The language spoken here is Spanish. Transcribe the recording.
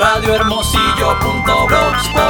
radiohermosillo.blogspot.com